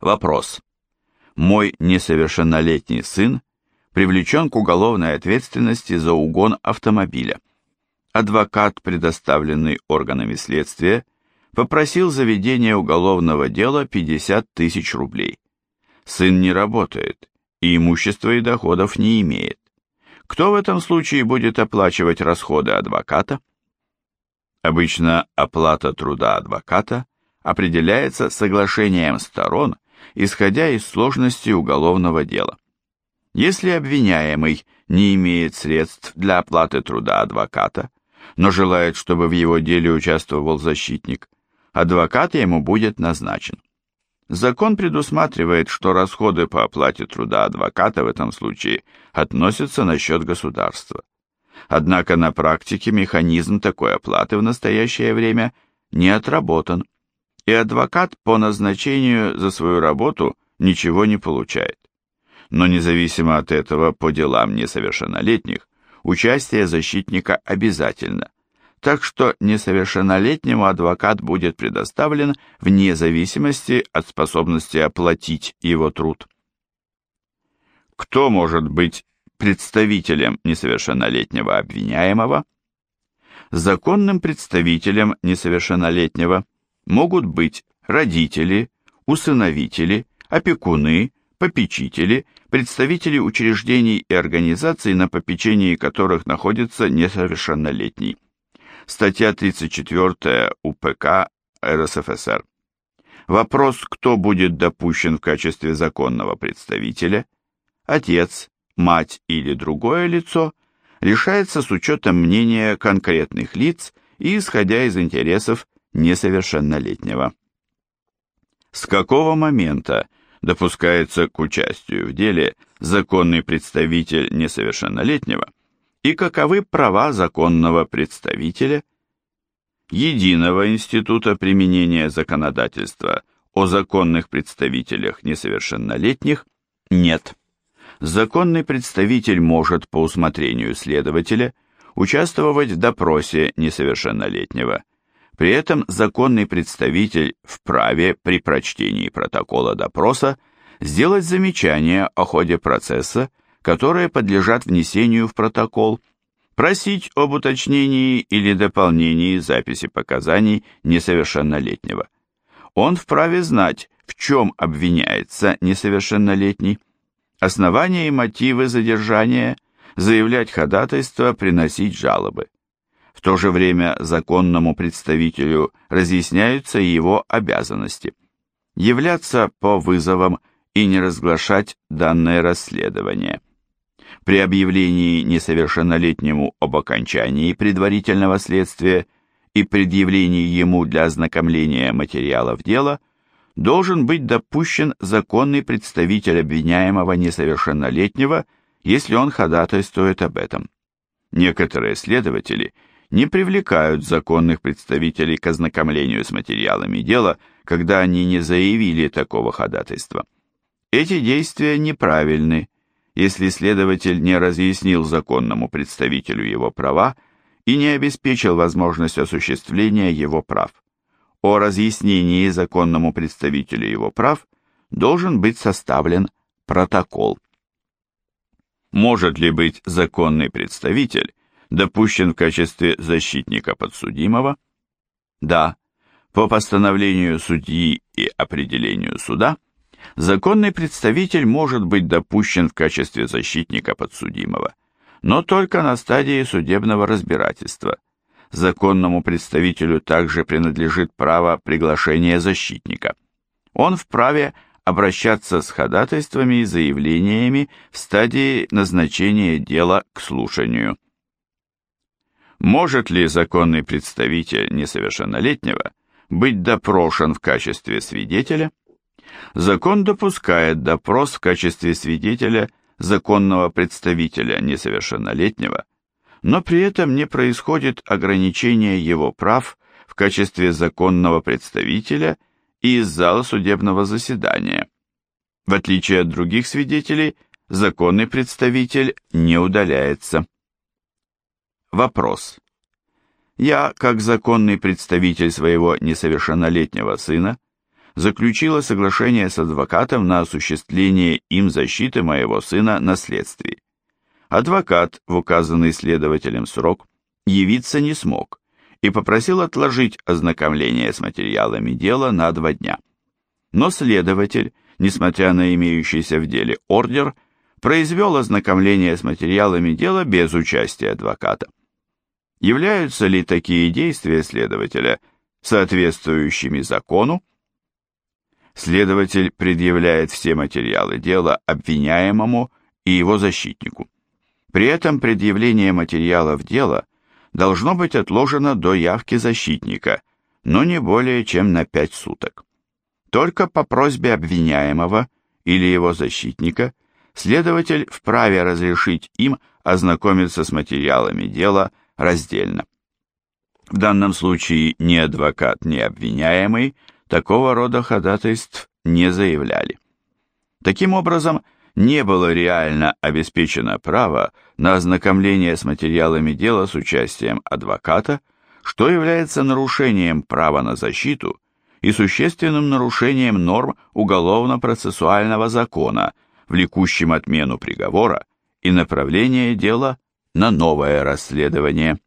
Вопрос. Мой несовершеннолетний сын привлечен к уголовной ответственности за угон автомобиля. Адвокат, предоставленный органами следствия, попросил за ведение уголовного дела 50 тысяч рублей. Сын не работает и имущества и доходов не имеет. Кто в этом случае будет оплачивать расходы адвоката? Обычно оплата труда адвоката определяется соглашением сторон, исходя из сложности уголовного дела. Если обвиняемый не имеет средств для оплаты труда адвоката, но желает, чтобы в его деле участвовал защитник, адвокат ему будет назначен. Закон предусматривает, что расходы по оплате труда адвоката в этом случае относятся на счет государства. Однако на практике механизм такой оплаты в настоящее время не отработан, и адвокат по назначению за свою работу ничего не получает. Но независимо от этого по делам несовершеннолетних участие защитника обязательно, так что несовершеннолетнему адвокат будет предоставлен вне зависимости от способности оплатить его труд. Кто может быть представителем несовершеннолетнего обвиняемого? Законным представителем несовершеннолетнего могут быть родители, усыновители, опекуны, попечители, представители учреждений и организаций, на попечении которых находится несовершеннолетний статья 34 УПК РСФСР. Вопрос, кто будет допущен в качестве законного представителя, отец, мать или другое лицо, решается с учетом мнения конкретных лиц и исходя из интересов несовершеннолетнего. С какого момента допускается к участию в деле законный представитель несовершеннолетнего и каковы права законного представителя, единого института применения законодательства о законных представителях несовершеннолетних нет. Законный представитель может по усмотрению следователя участвовать в допросе несовершеннолетнего. При этом законный представитель вправе при прочтении протокола допроса сделать замечание о ходе процесса которые подлежат внесению в протокол, просить об уточнении или дополнении записи показаний несовершеннолетнего. Он вправе знать, в чем обвиняется несовершеннолетний, основания и мотивы задержания, заявлять ходатайство, приносить жалобы. То же время законному представителю разъясняются его обязанности. Являться по вызовам и не разглашать данное расследование при объявлении несовершеннолетнему об окончании предварительного следствия и предъявлении ему для ознакомления материалов дела должен быть допущен законный представитель обвиняемого несовершеннолетнего, если он ходатайствует об этом. Некоторые следователи не привлекают законных представителей к ознакомлению с материалами дела, когда они не заявили такого ходатайства. Эти действия неправильны если следователь не разъяснил законному представителю его права и не обеспечил возможность осуществления его прав. О разъяснении законному представителю его прав должен быть составлен протокол. Может ли быть законный представитель допущен в качестве защитника подсудимого? Да, по постановлению судьи и определению суда – законный представитель может быть допущен в качестве защитника подсудимого, но только на стадии судебного разбирательства. Законному представителю также принадлежит право приглашения защитника. Он вправе обращаться с ходатайствами и заявлениями в стадии назначения дела к слушанию. Может ли законный представитель несовершеннолетнего быть допрошен в качестве свидетеля? Закон допускает допрос в качестве свидетеля законного представителя несовершеннолетнего, но при этом не происходит ограничения его прав в качестве законного представителя и из зала судебного заседания. В отличие от других свидетелей, законный представитель не удаляется. Вопрос. Я, как законный представитель своего несовершеннолетнего сына, заключила соглашение с адвокатом на осуществление им защиты моего сына на следствии. Адвокат в указанный следователем срок явиться не смог и попросил отложить ознакомление с материалами дела на два дня. Но следователь, несмотря на имеющийся в деле ордер, произвел ознакомление с материалами дела без участия адвоката. Являются ли такие действия следователя соответствующими закону? Следователь предъявляет все материалы дела обвиняемому и его защитнику. При этом предъявление материалов дела должно быть отложено до явки защитника, но не более чем на пять суток. Только по просьбе обвиняемого или его защитника следователь вправе разрешить им ознакомиться с материалами дела раздельно. В данном случае ни адвокат, ни обвиняемый такого рода ходатайств не заявляли. Таким образом, не было реально обеспечено право на ознакомление с материалами дела с участием адвоката, что является нарушением права на защиту и существенным нарушением норм уголовно-процессуального закона, влекущим отмену приговора и направление дела на новое расследование.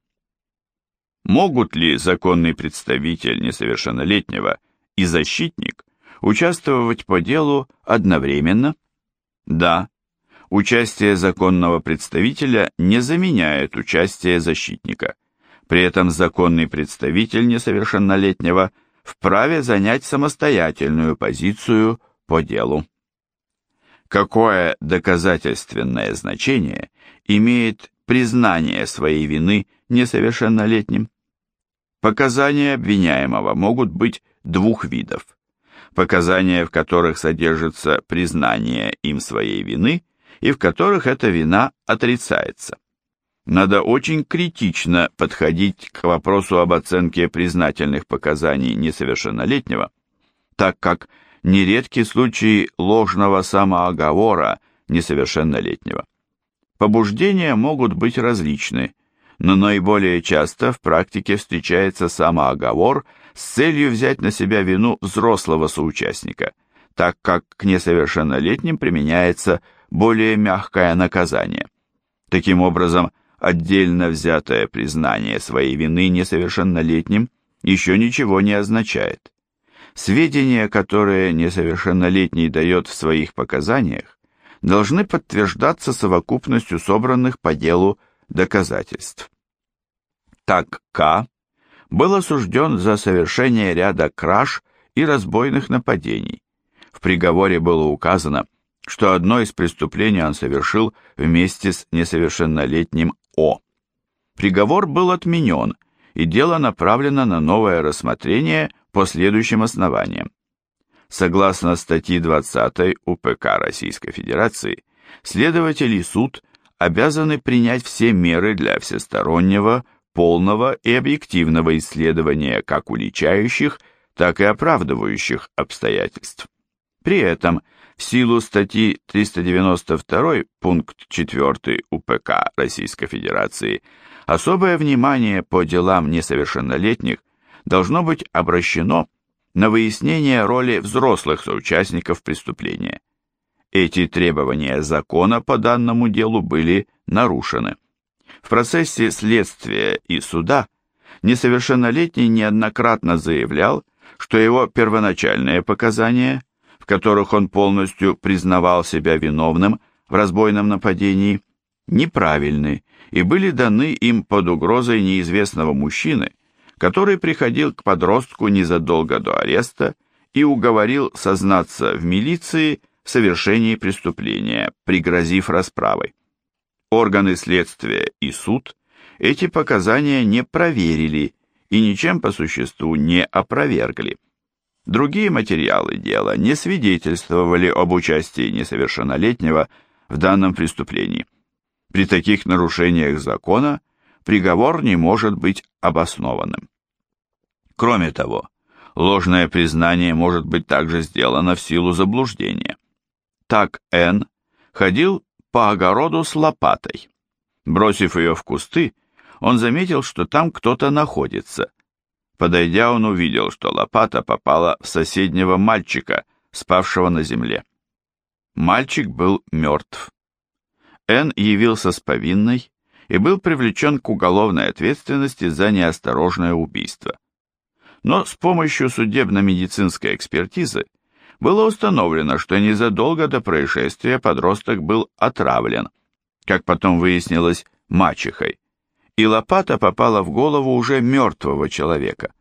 Могут ли законный представитель несовершеннолетнего и защитник участвовать по делу одновременно? Да, участие законного представителя не заменяет участие защитника. При этом законный представитель несовершеннолетнего вправе занять самостоятельную позицию по делу. Какое доказательственное значение имеет признание своей вины несовершеннолетним? Показания обвиняемого могут быть двух видов. Показания, в которых содержится признание им своей вины, и в которых эта вина отрицается. Надо очень критично подходить к вопросу об оценке признательных показаний несовершеннолетнего, так как нередки случаи ложного самооговора несовершеннолетнего. Побуждения могут быть различны, но наиболее часто в практике встречается самооговор с целью взять на себя вину взрослого соучастника, так как к несовершеннолетним применяется более мягкое наказание. Таким образом, отдельно взятое признание своей вины несовершеннолетним еще ничего не означает. Сведения, которые несовершеннолетний дает в своих показаниях, должны подтверждаться совокупностью собранных по делу доказательств. Так К был осужден за совершение ряда краж и разбойных нападений. В приговоре было указано, что одно из преступлений он совершил вместе с несовершеннолетним О. Приговор был отменен, и дело направлено на новое рассмотрение по следующим основаниям. Согласно статье 20 УПК Российской Федерации, следователь и суд обязаны принять все меры для всестороннего, полного и объективного исследования как уличающих, так и оправдывающих обстоятельств. При этом, в силу статьи 392 пункт 4 УПК Российской Федерации, особое внимание по делам несовершеннолетних должно быть обращено на выяснение роли взрослых соучастников преступления. Эти требования закона по данному делу были нарушены. В процессе следствия и суда несовершеннолетний неоднократно заявлял, что его первоначальные показания, в которых он полностью признавал себя виновным в разбойном нападении, неправильны и были даны им под угрозой неизвестного мужчины, который приходил к подростку незадолго до ареста и уговорил сознаться в милиции в совершении преступления, пригрозив расправой. Органы следствия и суд эти показания не проверили и ничем по существу не опровергли. Другие материалы дела не свидетельствовали об участии несовершеннолетнего в данном преступлении. При таких нарушениях закона приговор не может быть обоснованным. Кроме того, ложное признание может быть также сделано в силу заблуждения. Так Н ходил по огороду с лопатой. Бросив ее в кусты, он заметил, что там кто-то находится. Подойдя, он увидел, что лопата попала в соседнего мальчика, спавшего на земле. Мальчик был мертв. Н явился с повинной и был привлечен к уголовной ответственности за неосторожное убийство. Но с помощью судебно-медицинской экспертизы было установлено, что незадолго до происшествия подросток был отравлен, как потом выяснилось, мачехой, и лопата попала в голову уже мертвого человека.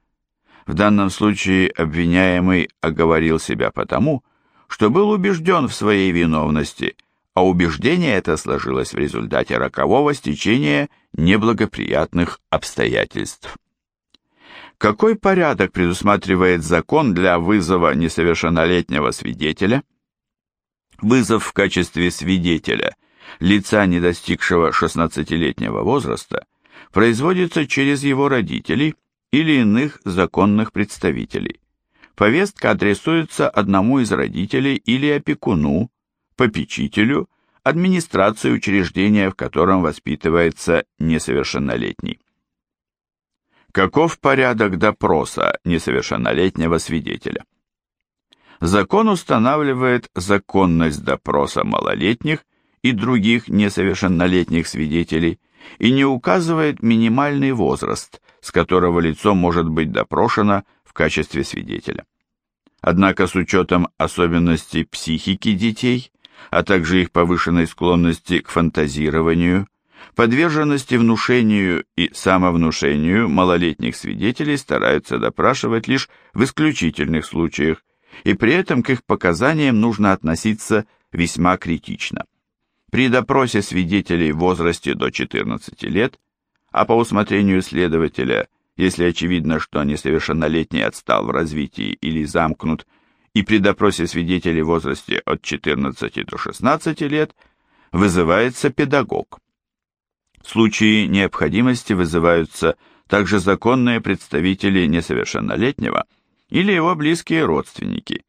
В данном случае обвиняемый оговорил себя потому, что был убежден в своей виновности, а убеждение это сложилось в результате рокового стечения неблагоприятных обстоятельств. Какой порядок предусматривает закон для вызова несовершеннолетнего свидетеля? Вызов в качестве свидетеля лица, не достигшего 16-летнего возраста – производится через его родителей или иных законных представителей. Повестка адресуется одному из родителей или опекуну, попечителю, администрации учреждения, в котором воспитывается несовершеннолетний. Каков порядок допроса несовершеннолетнего свидетеля? Закон устанавливает законность допроса малолетних и других несовершеннолетних свидетелей и не указывает минимальный возраст, с которого лицо может быть допрошено в качестве свидетеля. Однако с учетом особенностей психики детей, а также их повышенной склонности к фантазированию, подверженности внушению и самовнушению малолетних свидетелей стараются допрашивать лишь в исключительных случаях, и при этом к их показаниям нужно относиться весьма критично. При допросе свидетелей в возрасте до 14 лет, а по усмотрению следователя, если очевидно, что несовершеннолетний отстал в развитии или замкнут, и при допросе свидетелей в возрасте от 14 до 16 лет, вызывается педагог. В случае необходимости вызываются также законные представители несовершеннолетнего или его близкие родственники.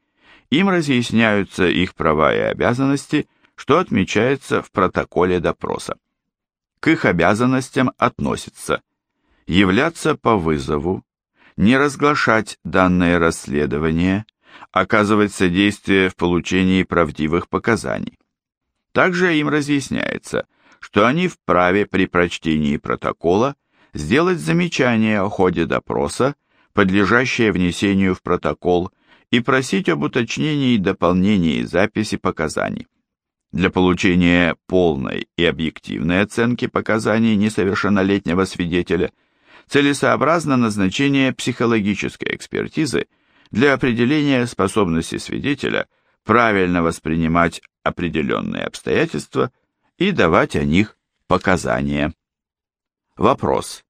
Им разъясняются их права и обязанности – что отмечается в протоколе допроса. К их обязанностям относится являться по вызову, не разглашать данное расследование, оказывать содействие в получении правдивых показаний. Также им разъясняется, что они вправе при прочтении протокола сделать замечание о ходе допроса, подлежащее внесению в протокол, и просить об уточнении и дополнении записи показаний. Для получения полной и объективной оценки показаний несовершеннолетнего свидетеля целесообразно назначение психологической экспертизы для определения способности свидетеля правильно воспринимать определенные обстоятельства и давать о них показания. Вопрос.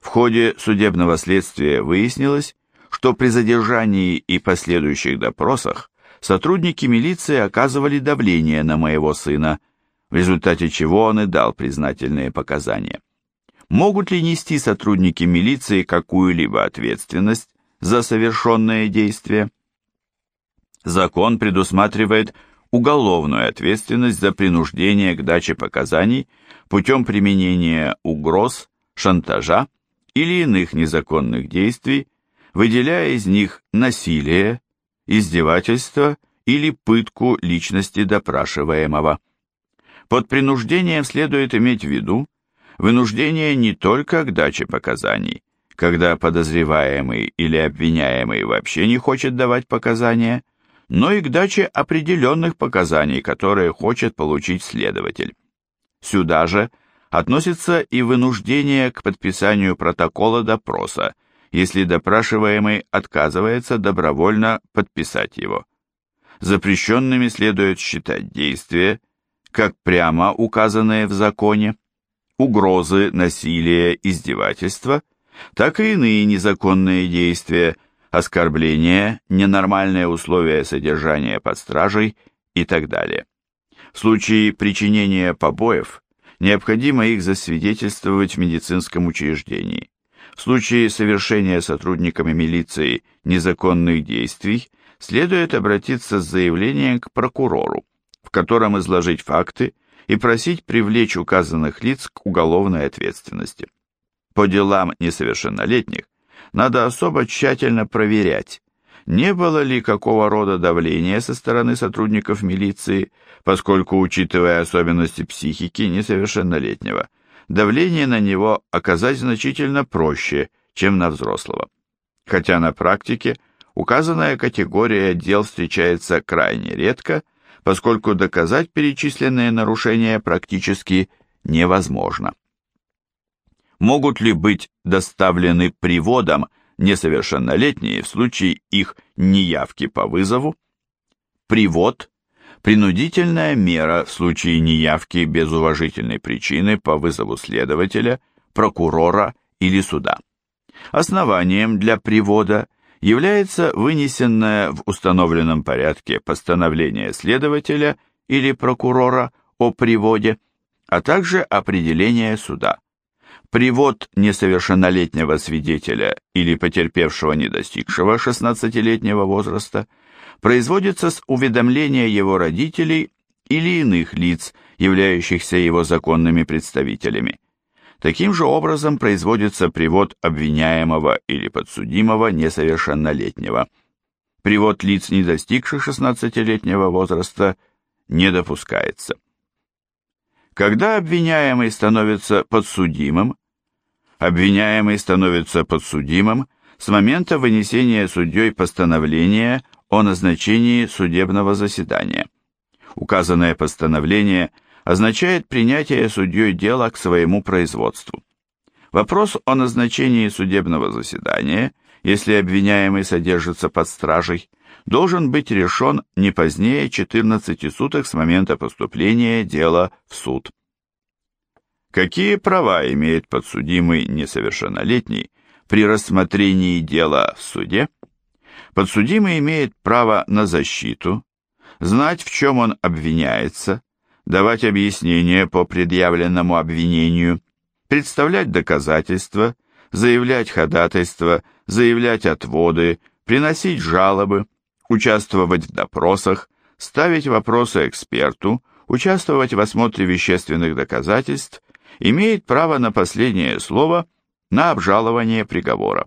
В ходе судебного следствия выяснилось, что при задержании и последующих допросах сотрудники милиции оказывали давление на моего сына, в результате чего он и дал признательные показания. Могут ли нести сотрудники милиции какую-либо ответственность за совершенное действие? Закон предусматривает уголовную ответственность за принуждение к даче показаний путем применения угроз, шантажа или иных незаконных действий, выделяя из них насилие, издевательство или пытку личности допрашиваемого. Под принуждением следует иметь в виду вынуждение не только к даче показаний, когда подозреваемый или обвиняемый вообще не хочет давать показания, но и к даче определенных показаний, которые хочет получить следователь. Сюда же относится и вынуждение к подписанию протокола допроса, если допрашиваемый отказывается добровольно подписать его. Запрещенными следует считать действия, как прямо указанные в законе, угрозы, насилие, издевательства, так и иные незаконные действия, оскорбления, ненормальные условия содержания под стражей и так далее. В случае причинения побоев необходимо их засвидетельствовать в медицинском учреждении. В случае совершения сотрудниками милиции незаконных действий следует обратиться с заявлением к прокурору, в котором изложить факты и просить привлечь указанных лиц к уголовной ответственности. По делам несовершеннолетних надо особо тщательно проверять, не было ли какого рода давления со стороны сотрудников милиции, поскольку, учитывая особенности психики несовершеннолетнего, давление на него оказать значительно проще, чем на взрослого. Хотя на практике указанная категория дел встречается крайне редко, поскольку доказать перечисленные нарушения практически невозможно. Могут ли быть доставлены приводом несовершеннолетние в случае их неявки по вызову? Привод – принудительная мера в случае неявки без уважительной причины по вызову следователя, прокурора или суда. Основанием для привода является вынесенное в установленном порядке постановление следователя или прокурора о приводе, а также определение суда. Привод несовершеннолетнего свидетеля или потерпевшего не достигшего 16-летнего возраста производится с уведомления его родителей или иных лиц, являющихся его законными представителями. Таким же образом производится привод обвиняемого или подсудимого несовершеннолетнего. Привод лиц, не достигших 16-летнего возраста, не допускается. Когда обвиняемый становится подсудимым, обвиняемый становится подсудимым с момента вынесения судьей постановления о назначении судебного заседания. Указанное постановление – означает принятие судьей дела к своему производству. Вопрос о назначении судебного заседания, если обвиняемый содержится под стражей, должен быть решен не позднее 14 суток с момента поступления дела в суд. Какие права имеет подсудимый несовершеннолетний при рассмотрении дела в суде? Подсудимый имеет право на защиту, знать, в чем он обвиняется, давать объяснения по предъявленному обвинению, представлять доказательства, заявлять ходатайства, заявлять отводы, приносить жалобы, участвовать в допросах, ставить вопросы эксперту, участвовать в осмотре вещественных доказательств, имеет право на последнее слово на обжалование приговора.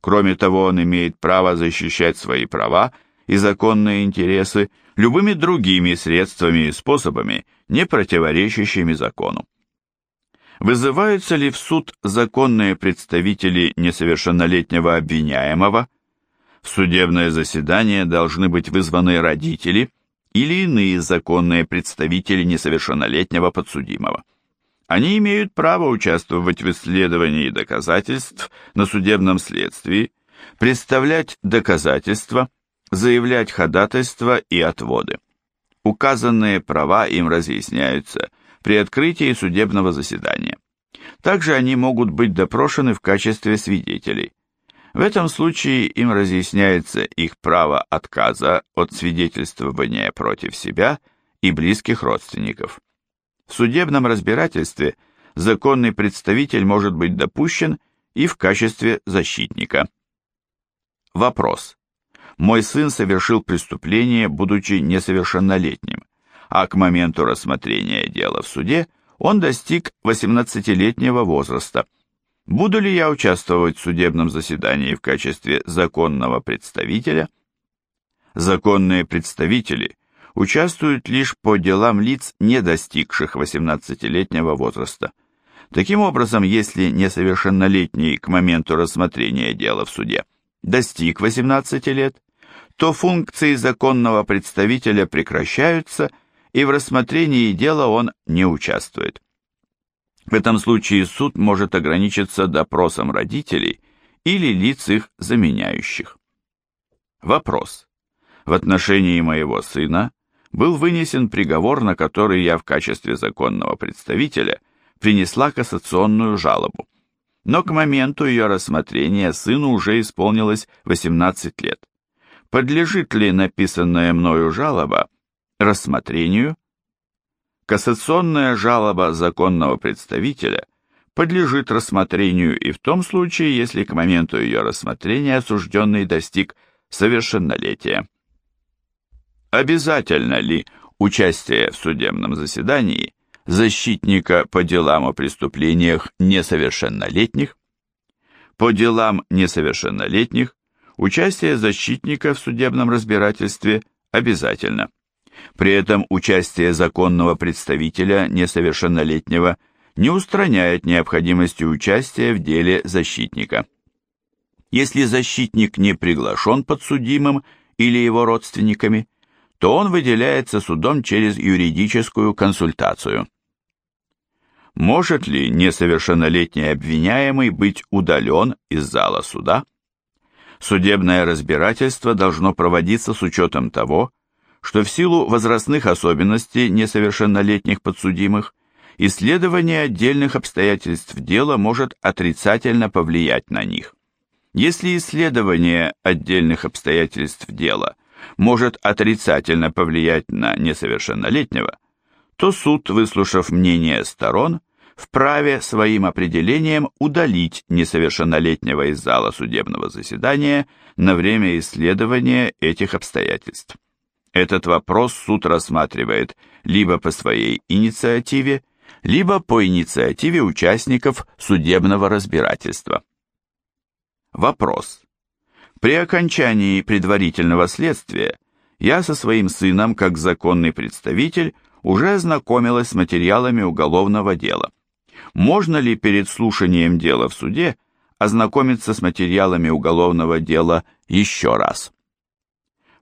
Кроме того, он имеет право защищать свои права и законные интересы любыми другими средствами и способами, не противоречащими закону. Вызываются ли в суд законные представители несовершеннолетнего обвиняемого? В судебное заседание должны быть вызваны родители или иные законные представители несовершеннолетнего подсудимого. Они имеют право участвовать в исследовании доказательств на судебном следствии, представлять доказательства, заявлять ходатайства и отводы. Указанные права им разъясняются при открытии судебного заседания. Также они могут быть допрошены в качестве свидетелей. В этом случае им разъясняется их право отказа от свидетельствования против себя и близких родственников. В судебном разбирательстве законный представитель может быть допущен и в качестве защитника. Вопрос. Мой сын совершил преступление, будучи несовершеннолетним, а к моменту рассмотрения дела в суде он достиг 18-летнего возраста. Буду ли я участвовать в судебном заседании в качестве законного представителя? Законные представители участвуют лишь по делам лиц, не достигших 18-летнего возраста. Таким образом, если несовершеннолетний к моменту рассмотрения дела в суде достиг 18 лет, то функции законного представителя прекращаются, и в рассмотрении дела он не участвует. В этом случае суд может ограничиться допросом родителей или лиц их заменяющих. Вопрос. В отношении моего сына был вынесен приговор, на который я в качестве законного представителя принесла кассационную жалобу. Но к моменту ее рассмотрения сыну уже исполнилось 18 лет подлежит ли написанная мною жалоба рассмотрению? Кассационная жалоба законного представителя подлежит рассмотрению и в том случае, если к моменту ее рассмотрения осужденный достиг совершеннолетия. Обязательно ли участие в судебном заседании защитника по делам о преступлениях несовершеннолетних? По делам несовершеннолетних участие защитника в судебном разбирательстве обязательно. При этом участие законного представителя несовершеннолетнего не устраняет необходимости участия в деле защитника. Если защитник не приглашен подсудимым или его родственниками, то он выделяется судом через юридическую консультацию. Может ли несовершеннолетний обвиняемый быть удален из зала суда? Судебное разбирательство должно проводиться с учетом того, что в силу возрастных особенностей несовершеннолетних подсудимых исследование отдельных обстоятельств дела может отрицательно повлиять на них. Если исследование отдельных обстоятельств дела может отрицательно повлиять на несовершеннолетнего, то суд, выслушав мнение сторон, вправе своим определением удалить несовершеннолетнего из зала судебного заседания на время исследования этих обстоятельств. Этот вопрос суд рассматривает либо по своей инициативе, либо по инициативе участников судебного разбирательства. Вопрос. При окончании предварительного следствия я со своим сыном, как законный представитель, уже ознакомилась с материалами уголовного дела. Можно ли перед слушанием дела в суде ознакомиться с материалами уголовного дела еще раз?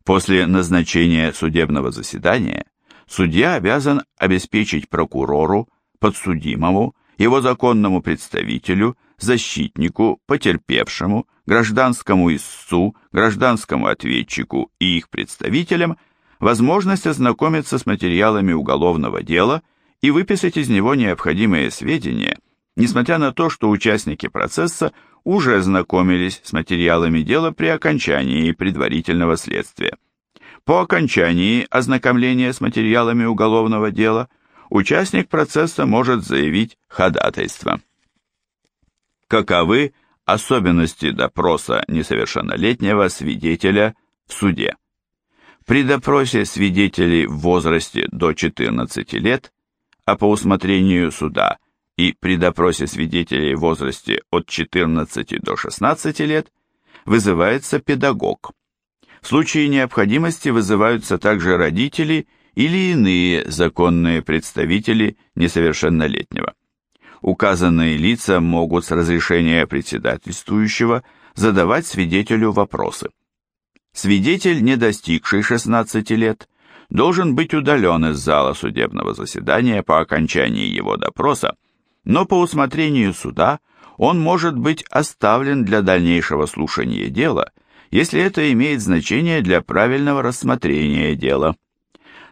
После назначения судебного заседания судья обязан обеспечить прокурору, подсудимому, его законному представителю, защитнику, потерпевшему, гражданскому истцу, гражданскому ответчику и их представителям возможность ознакомиться с материалами уголовного дела и выписать из него необходимые сведения, несмотря на то, что участники процесса уже знакомились с материалами дела при окончании предварительного следствия. По окончании ознакомления с материалами уголовного дела участник процесса может заявить ходатайство. Каковы особенности допроса несовершеннолетнего свидетеля в суде? При допросе свидетелей в возрасте до 14 лет, а по усмотрению суда – и при допросе свидетелей в возрасте от 14 до 16 лет вызывается педагог. В случае необходимости вызываются также родители или иные законные представители несовершеннолетнего. Указанные лица могут с разрешения председательствующего задавать свидетелю вопросы. Свидетель, не достигший 16 лет, должен быть удален из зала судебного заседания по окончании его допроса но по усмотрению суда он может быть оставлен для дальнейшего слушания дела, если это имеет значение для правильного рассмотрения дела.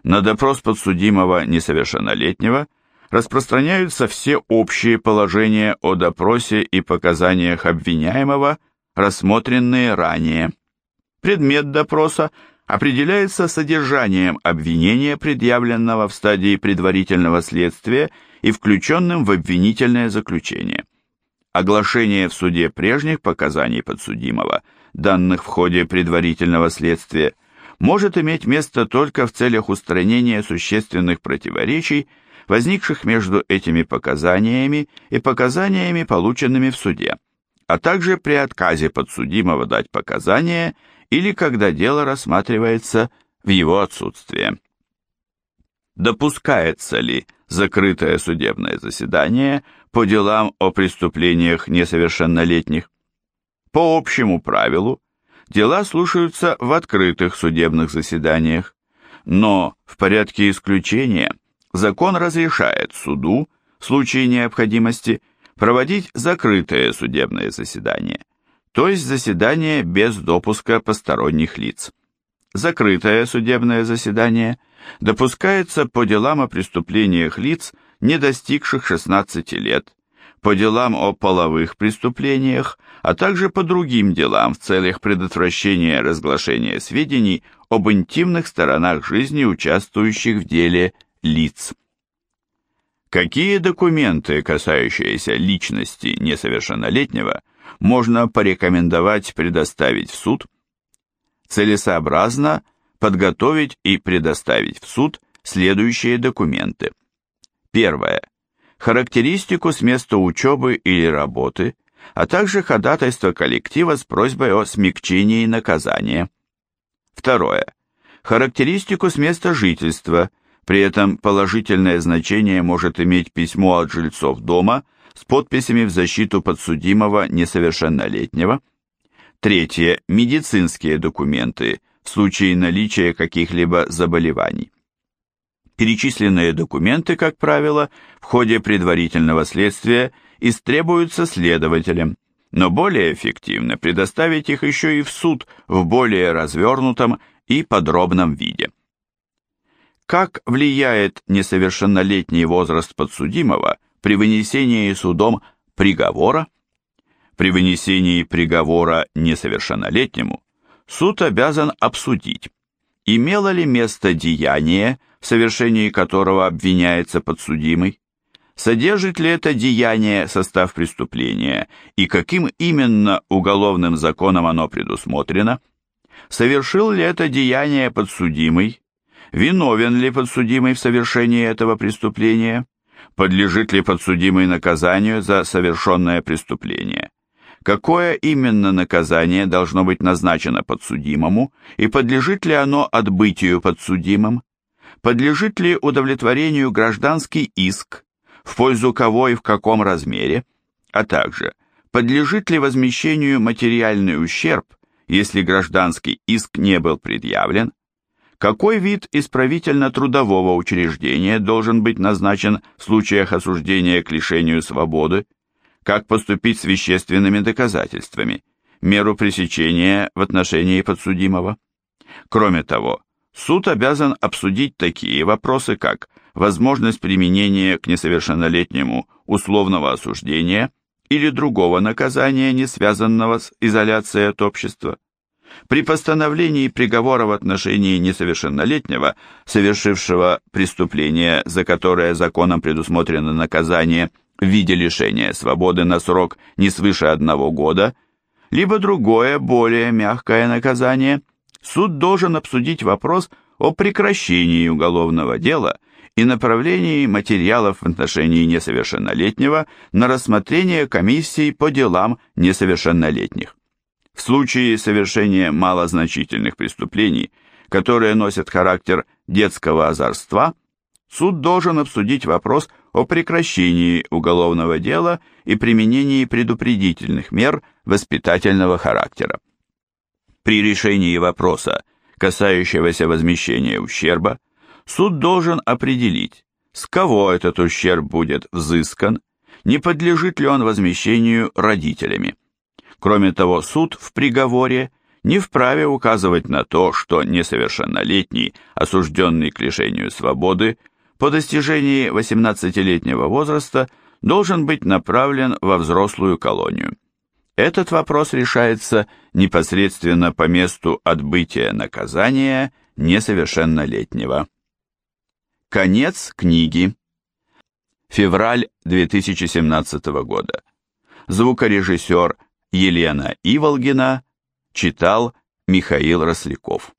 На допрос подсудимого несовершеннолетнего распространяются все общие положения о допросе и показаниях обвиняемого, рассмотренные ранее. Предмет допроса определяется содержанием обвинения, предъявленного в стадии предварительного следствия и включенным в обвинительное заключение. Оглашение в суде прежних показаний подсудимого, данных в ходе предварительного следствия, может иметь место только в целях устранения существенных противоречий, возникших между этими показаниями и показаниями, полученными в суде, а также при отказе подсудимого дать показания или когда дело рассматривается в его отсутствие. Допускается ли закрытое судебное заседание по делам о преступлениях несовершеннолетних? По общему правилу, дела слушаются в открытых судебных заседаниях, но в порядке исключения закон разрешает суду в случае необходимости проводить закрытое судебное заседание, то есть заседание без допуска посторонних лиц. Закрытое судебное заседание допускается по делам о преступлениях лиц, не достигших 16 лет, по делам о половых преступлениях, а также по другим делам в целях предотвращения разглашения сведений об интимных сторонах жизни участвующих в деле лиц. Какие документы, касающиеся личности несовершеннолетнего, можно порекомендовать предоставить в суд? Целесообразно подготовить и предоставить в суд следующие документы. Первое. Характеристику с места учебы или работы, а также ходатайство коллектива с просьбой о смягчении наказания. Второе. Характеристику с места жительства, при этом положительное значение может иметь письмо от жильцов дома с подписями в защиту подсудимого несовершеннолетнего. Третье. Медицинские документы в случае наличия каких-либо заболеваний. Перечисленные документы, как правило, в ходе предварительного следствия истребуются следователем, но более эффективно предоставить их еще и в суд в более развернутом и подробном виде. Как влияет несовершеннолетний возраст подсудимого при вынесении судом приговора? При вынесении приговора несовершеннолетнему суд обязан обсудить, имело ли место деяние, в совершении которого обвиняется подсудимый, содержит ли это деяние состав преступления и каким именно уголовным законом оно предусмотрено, совершил ли это деяние подсудимый, виновен ли подсудимый в совершении этого преступления, подлежит ли подсудимый наказанию за совершенное преступление, какое именно наказание должно быть назначено подсудимому и подлежит ли оно отбытию подсудимым, подлежит ли удовлетворению гражданский иск, в пользу кого и в каком размере, а также подлежит ли возмещению материальный ущерб, если гражданский иск не был предъявлен, какой вид исправительно-трудового учреждения должен быть назначен в случаях осуждения к лишению свободы, как поступить с вещественными доказательствами, меру пресечения в отношении подсудимого. Кроме того, суд обязан обсудить такие вопросы, как возможность применения к несовершеннолетнему условного осуждения или другого наказания, не связанного с изоляцией от общества. При постановлении приговора в отношении несовершеннолетнего, совершившего преступление, за которое законом предусмотрено наказание в виде лишения свободы на срок не свыше одного года, либо другое, более мягкое наказание, суд должен обсудить вопрос о прекращении уголовного дела и направлении материалов в отношении несовершеннолетнего на рассмотрение комиссии по делам несовершеннолетних. В случае совершения малозначительных преступлений, которые носят характер детского озорства, суд должен обсудить вопрос о прекращении уголовного дела и применении предупредительных мер воспитательного характера. При решении вопроса, касающегося возмещения ущерба, суд должен определить, с кого этот ущерб будет взыскан, не подлежит ли он возмещению родителями. Кроме того, суд в приговоре не вправе указывать на то, что несовершеннолетний, осужденный к лишению свободы, по достижении 18-летнего возраста должен быть направлен во взрослую колонию. Этот вопрос решается непосредственно по месту отбытия наказания несовершеннолетнего. Конец книги. Февраль 2017 года. Звукорежиссер Елена Иволгина читал Михаил Росляков.